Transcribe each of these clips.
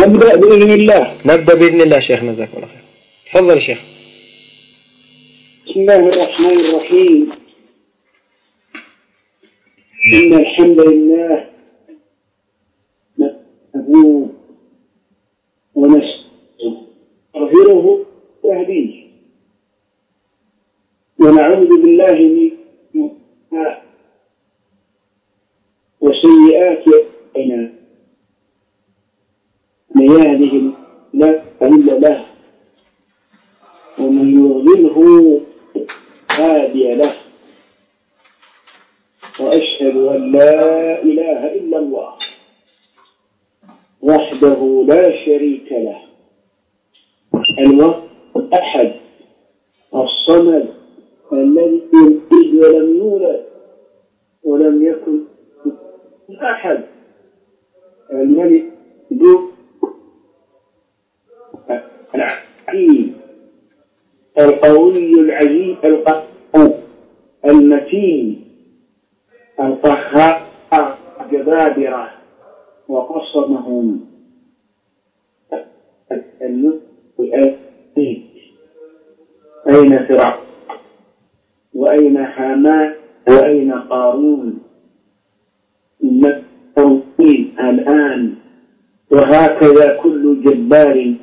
نبدأ بإذن الله. نبدأ بإذن الله شيخ جزاكم الله خير. تفضل شيخ. بسم الله الرحمن الرحيم. إن الحمد لله نحمده ونستغفره ويهديه ونعوذ بالله من وسيئات أعمالنا. يهده لا إلا له. ومن يضلله هادي له. وأشهد أن لا إله إلا الله. وحده لا شريك له. الأحد الصمد الذي يلد ولم يولد ولم يكن أحد. الملك ذو العقيم القوي العزيز القوي المتين القهار الجبابرة وقصمهم أين فرعون؟ وأين حامان وأين قارون؟ التوحيد الآن وهكذا كل جبار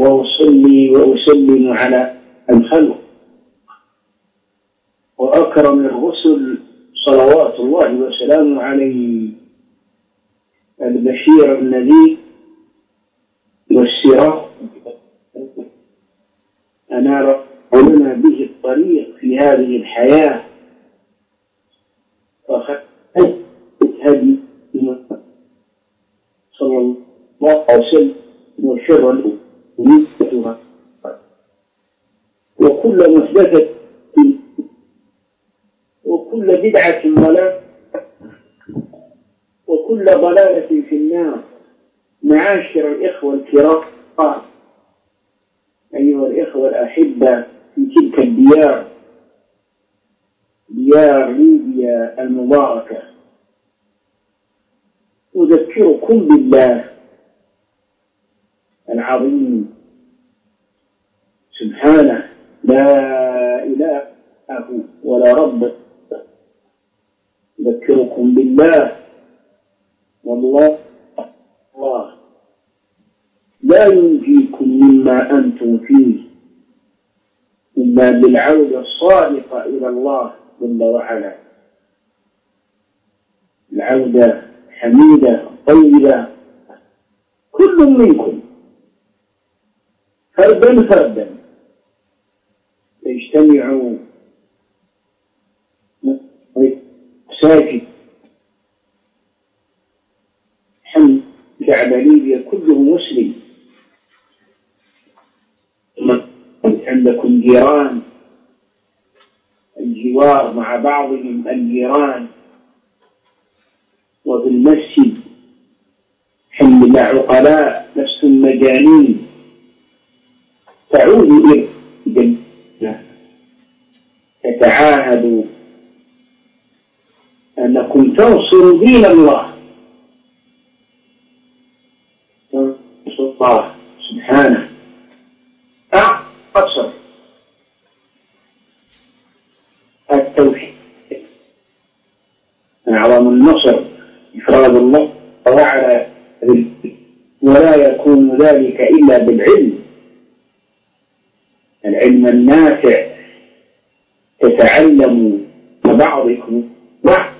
وأصلي وأسلم على الخلق. وأكرم الرسل صلوات الله وسلامه عليه. البشير النذير والسراج أنار لنا به الطريق في هذه الحياة. وخذت هدي صلى الله عليه وسلم. وشر الأمور وكل محدثة وكل بدعة ضلالة وكل ضلالة في النار. معاشر الإخوة الكرام. أيها الإخوة الأحبة في تلك الديار. ديار ليبيا المباركة. أذكركم بالله العظيم. سبحانه لا إله ولا رب. أذكركم بالله. والله الله. لا ينجيكم مما أنتم فيه إلا بالعودة الصادقة إلى الله جل وعلا. العودة حميدة طيبة. كل منكم. فردا فردا يجتمعوا ساجد حمد ليبيا كله مسلم. عندكم جيران. الجوار مع بعضهم الجيران. وفي المسجد حمل عقلاء نفس مجانين تعود إلى الجنة تتعاهدوا أنكم تنصروا دين الله. تنصر الله سبحانه. أقصر التوحيد. أعظم النصر إفراد الله. وعلى ولا يكون ذلك إلا بالعلم. العلم النافع تتعلم بعضكم بعض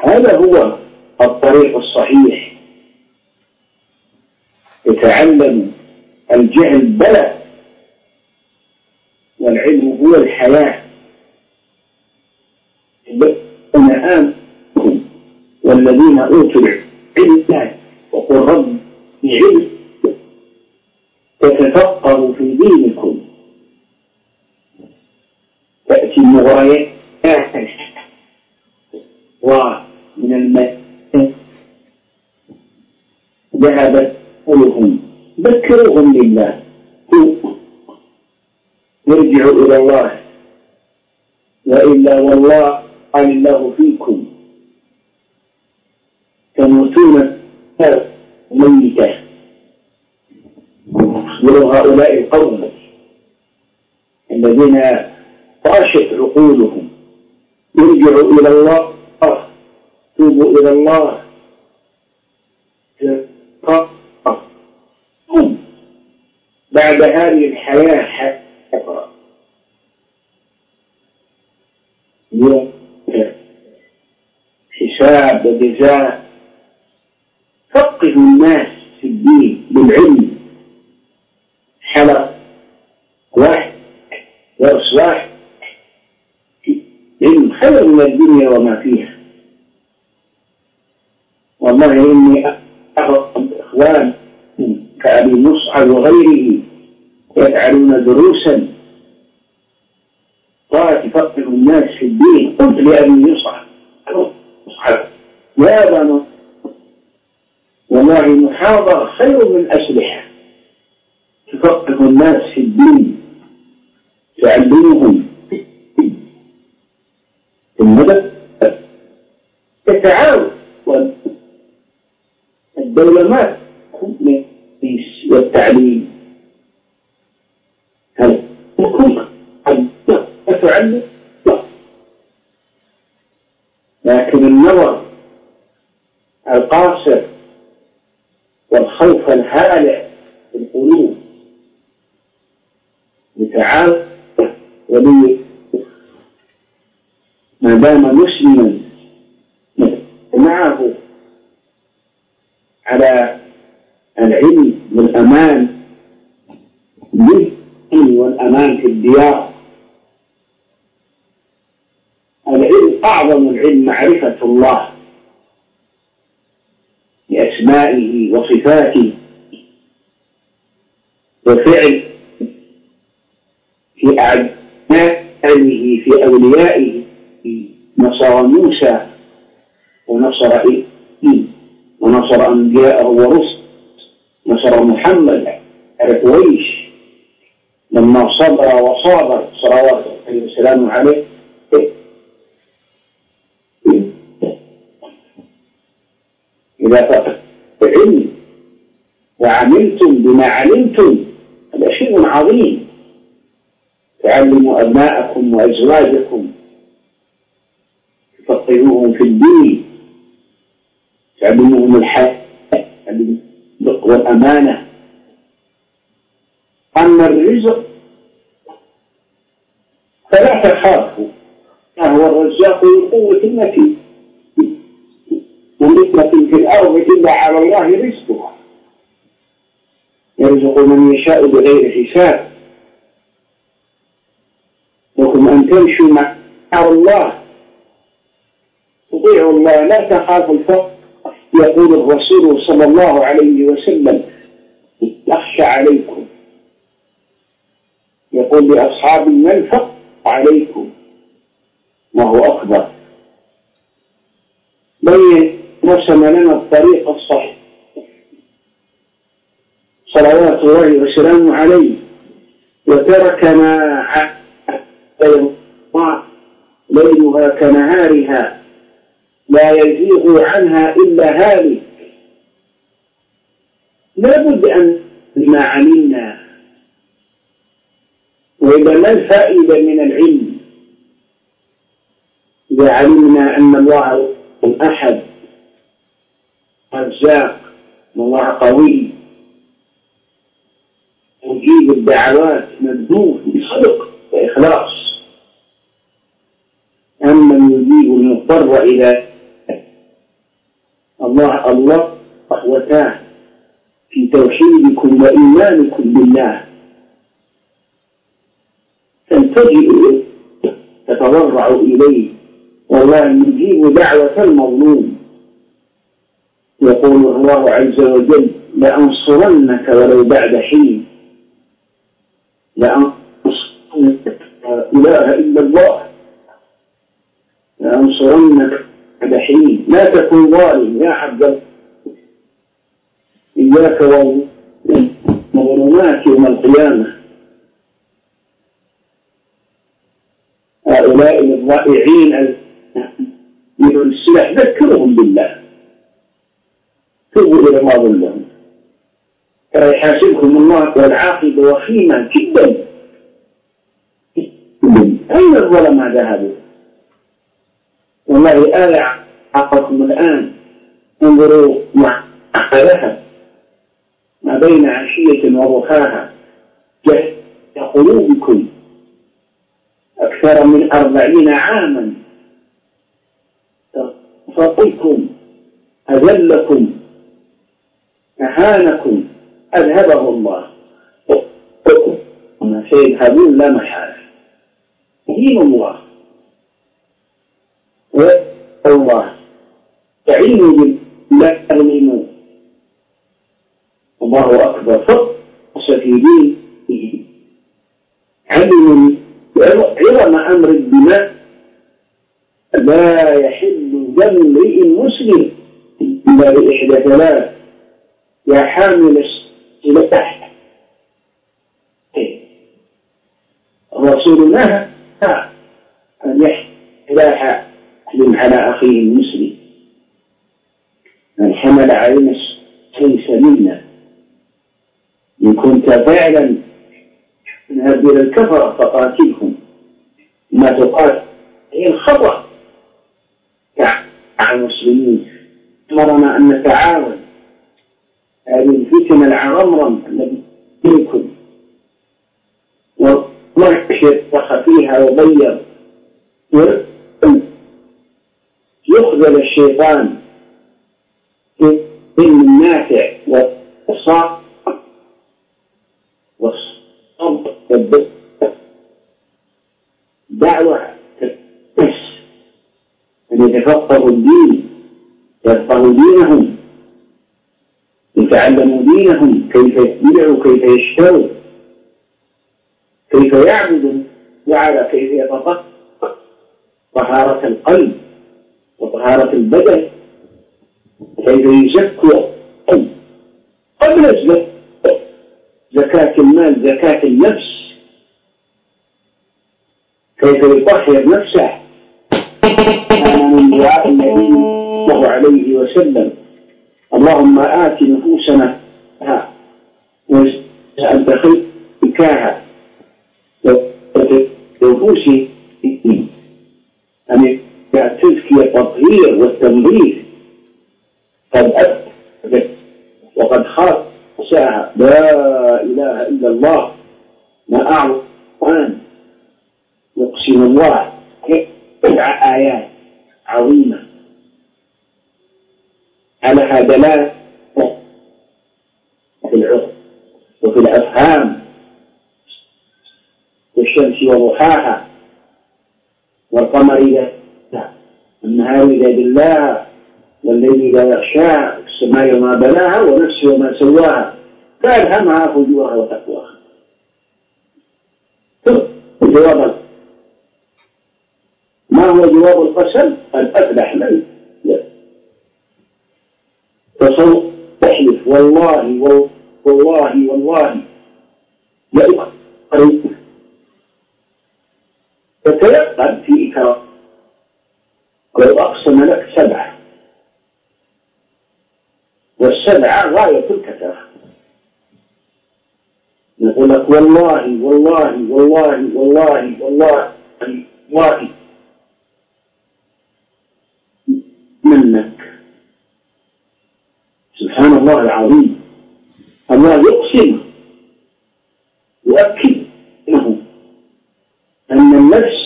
هذا هو الطريق الصحيح. يتعلم الجهل بلى والعلم هو الحياة. أنا آمنكم والذين أوتوا العلم وقل رب بعلم تتفقهوا في دينكم. تأتي المغريات ومن الماء ذهبت قلوبهم. ذكروهم لله. يرجعوا إلى الله. وإلا والله قال الله فيكم. يموتون ميتة هؤلاء القوم الذين طاشت عقولهم. ارجعوا إلى الله. توبوا إلى الله. بعد هذه الحياة حسرة حساب وجزاء. فقه الناس في الدين بالعلم. حلق واحد درس واحد. خير من الدنيا وما فيها. والله إني أخذ إخوان كأبي مصعب وغيره يجعلون دروسا قالت تفقه الناس في الدين. قلت لأبي مصعب مصعب يا بنو والله المحاضرة خير من أسلحة. تفقه الناس في الدين تعلمهم المدى تتعاون الدولة ما والتعليم. هل تكون تعلم لا. لكن النظر القاصر لتعالى ولي ما دام مسلما. معه على العلم والأمان للعلم والأمان في الديار. العلم أعظم العلم معرفة الله بأسمائه وصفاته وفعل في أعدائه في أوليائه نصر موسى ونصر إيه ونصر أنبياءه ورسل نصر محمد على قريش. لما صبر وصابر صلوات الله وسلامه عليه. إذا فعلم وعملتم بما علمتم هذا شيء عظيم. تعلموا أبناءكم وأزواجكم. تفقهوهم في الدين. تعلموهم الحق والأمانة. أما الرزق فلا تخافوا. هو الرزاق قوة المتين. ومثلة في الأرض إلا على الله رزقها. يرزق من يشاء بغير حساب لكم أن تمشوا مع الله. تطيعوا الله. لا تخافوا الفقر يقول الرسول صلى الله عليه وسلم يخشى عليكم. يقول لأصحاب المنفق عليكم. ما هو أكبر. بين رسم لنا الطريق الصحيح. صلوات الله وسلامه عليه. وتركنا ليلها كنهارها لا يزيغ عنها إلا هالك. لابد أن بما علمنا وإذا ما الفائدة من العلم إذا علمنا أن الله أحد رزاق والله قوي مجيب الدعوات مبدوء بصدق وإخلاص أما المضطر إلى الله الله أخوتان في توحيدكم وإيمانكم بالله. تلتجئ تتضرع إليه. والله يجيب دعوة المظلوم. يقول الله عز وجل لأنصرنك ولو بعد حين. لأنصرنك لا إله إلا الله. لأنصرنك بعد لا تكن ظالم يا عبد إياك والظلمات يوم القيامة. هؤلاء الضائعين من السلاح ذكرهم بالله. توبوا إلى الله لهم يحاسبكم الله والعاقبة وخيمة جدا. أين الظلماء ذهبوا؟ والله آية حقكم الآن انظروا مع ذهب ما بين عشية وضحاها جهد قلوبكم أكثر من أربعين عاما. فقلكم أذلكم أهانكم أذهبه الله. سيذهبون لا محالة. دين الله. والله. تعينوا بالله تغنموا الله أكبر. فقص في دينه علم عظم أمر الدماء لا يحل دم امرئ مسلم إلا بإحدى ثلاث. يا حامل السلاح. الرسول نهى أن يحمل من على أخيه المسلم. من حمل علينا ليس منا. إن كنت فعلا نهب إلى الكفرة فقاتلهم. ما تقاتل هي الخطأ. مع المسلمين أمرنا أن نتعاون هذه الفتن العرمرم التي فيكم. ومحشر فيها وبيض يخذل الشيطان في النافع والصاق والصبر. دعوة بس أن يتفقهوا الدين يفقهوا دينهم. يتعلموا دينهم. كيف يتبعوا كيف يشتروا. كيف يعبدوا. وعلى كيف يتفقه طهارة القلب. وطهارة البدن كيف يزكوا قبل الزكاة زكاة المال زكاة النفس. كيف يطهر نفسه؟ كان من دعاء النبي صلى الله عليه وسلم. اللهم آت نفوسنا وأنت خير نفوسي أن التزكية التطهير والتنظيف. قد أثبت وقد خاف ساعة لا إله إلا الله. ما أعظم يقسم الله سبع آيات عظيمة. على دلالة في العقل وفي الأفهام. والشمس وضحاها. والقمر إذا النهار إذا جلاها والليل إذا يغشاها السماء وما بناها ونفس وما سواها. فألهمها فجورها وتقواها. جوابا ما هو جواب القسم؟ قد أفلح من؟ تصور تحلف والله والله والله. لأقرب تتيقن في إكرام. لو أقسم لك سبعة والسبعة غاية الكثرة. يقول لك والله والله والله والله والله والله. منك. سبحان الله العظيم. الله يقسم يؤكد له أن النفس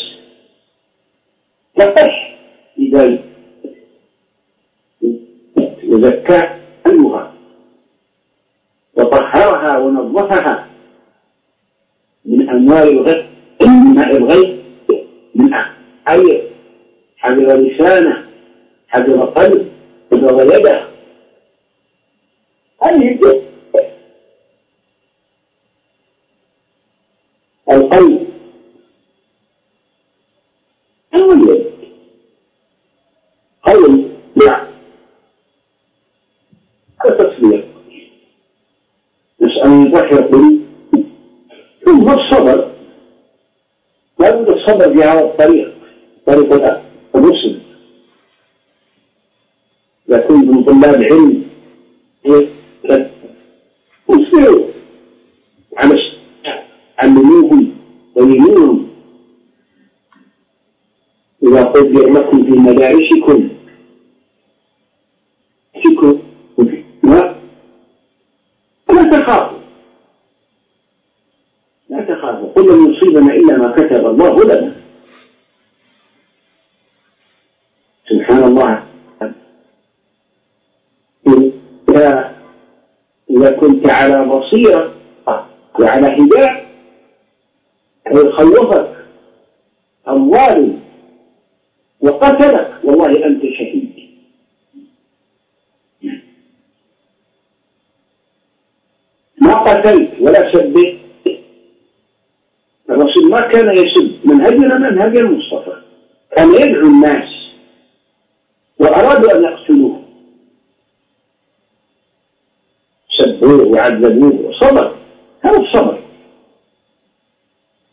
تقش إذا عنها وطهرها ونظفها من أموال الغيب من ماء الغيب من حير حذر لسانه حذر قلب حذر يده. يبدأ القلب أو اليد قول نعم هذا تصوير نسأل أن يطهر قلوب ثم الصبر لا بد الصبر هذا الطريق طريق المسلم. إذا كنتم طلاب علم اصبروا على علموهم ويمينهم إذا قدر لكم في مدارسكم. فيكم لا. تخافوا لا تخافوا قل لن يصيبنا إلا ما الله لنا سبحان الله. إذا إذا كنت على بصيرة وعلى هداية ويخوفك الظالم وقتلك. والله أنت شهيد. ما قتلت ولا سبيت ما كان يسب منهجنا منهج المصطفى. كان يدعو الناس وأرادوا أن يقتلوه. سبوه وعذبوه. وصبر هذا الصبر.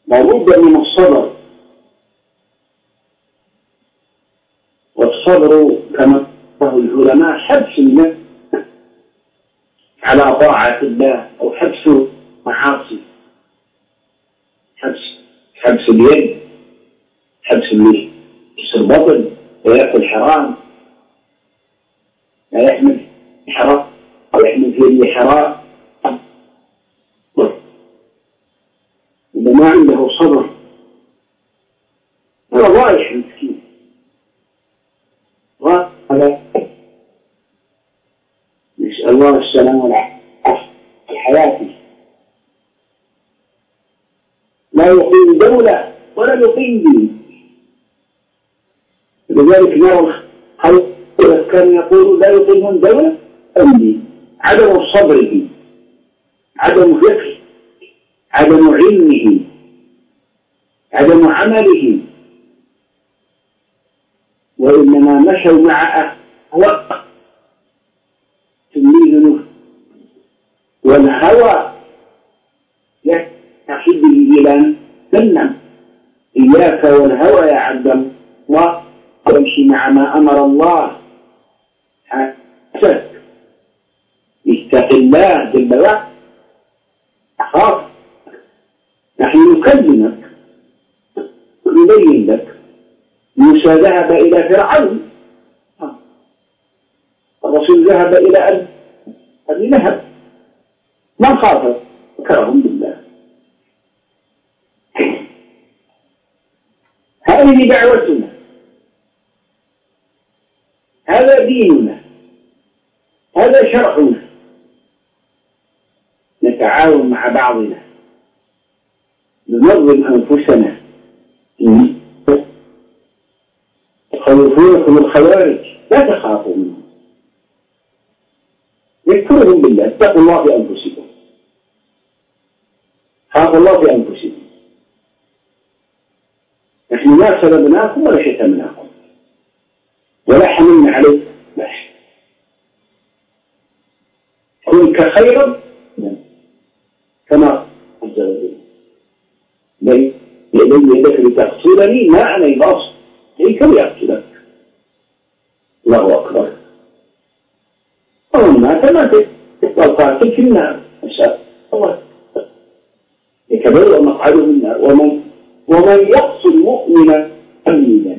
لابد من الصبر. والصبر كما قال العلماء حبس النفس على طاعة الله أو حبس معاصي. حبس. حبس اليد حبس بطل ويأكل حرام. لا يحمل حرام أو يحمل في حرام. لذلك نرى كان يقول لا يقيمون دولة أم دين عدم الصبر فيه عدم فقه عدم علمه عدم عمله. وإنما مشوا مع أهواء تلميذ والهوى يحد به إلى إياك والهوى يا عبد الله. وامشي مع ما أمر الله. حسك اتق الله جل وعلا. أخاف. نحن نكلمك. نبين لك. موسى ذهب إلى فرعون. الرسول ذهب إلى أبي لهب. من خاف ذكرهم بالله هذه دعوتنا. هذا ديننا. هذا شرعنا. نتعاون مع بعضنا. ننظم أنفسنا. يخوفونكم الخوارج. لا تخافوا منهم. ذكرهم بالله. اتقوا الله في أنفسكم خافوا الله في أنفسكم نحن ما ولا شتمناكم ولا حملنا عليكم بحث. كن كخيرا كما عز وجل. بين يدك لتقتلني ما أنا يباص إليك ليقتلك. الله أكبر. ومن مات مات. والقاتل في النار. نسأل الله. يتبرأ مقعده النار. ومن ومن يقتل مؤمنا أمينا.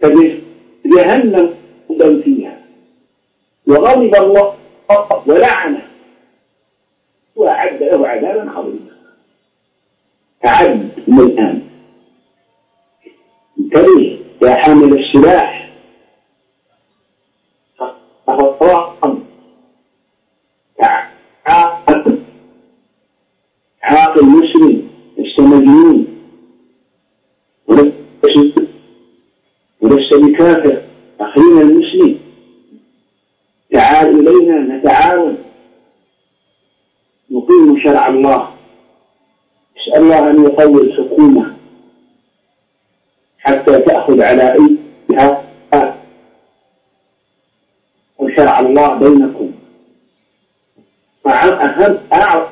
فجهنم خلدا فيها. وغضب الله ولعنه. وأعد له عذابا عظيما أعد من الآن. انتبه يا حامل السلاح. تأخذ على أي قال وشرع الله بينكم. مع أهم أعرف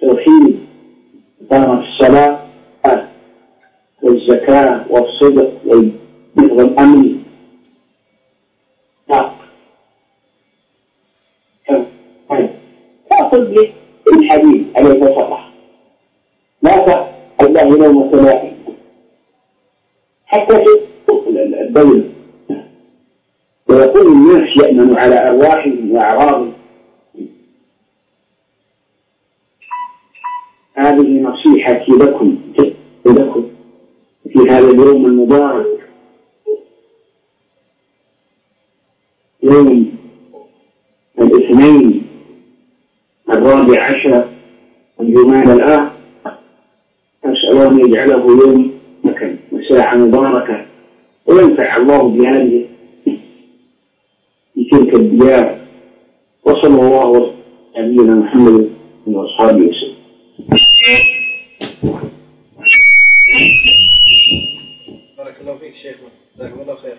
توحيد دار الصلاة قال والزكاة والصدق والبر والأمن. نعم. نعم. طيب. تأخذ لي الحديث عليه الصلاة لا تأخذ الله لوم سمائي حتى الدولة. ويكون الناس يأمن على أرواحهم وأعراضهم. هذه نصيحتي لكم لكم في هذا اليوم المبارك. يوم الاثنين الرابع عشر من الآخر. أسأل أن يجعله يوم مباركة. وينفع الله بهذه في تلك الديار. وصلى الله على نبينا محمد وأصحابه وسلم. بارك الله فيك شيخنا. جزاكم الله خير.